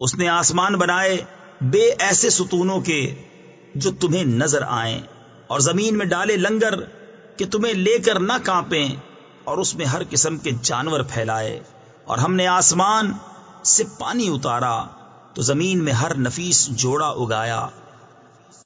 اس نے آسمان بنائے بے ایسے ستونوں کے جو تمہیں نظر آئیں اور زمین میں ڈالے لنگر کہ تمہیں لے کر نہ کانپیں اور اس میں ہر قسم کے جانور پھیلائے اور ہم نے آسمان سے پانی اتارا تو زمین میں ہر نفیس جوڑا اگایا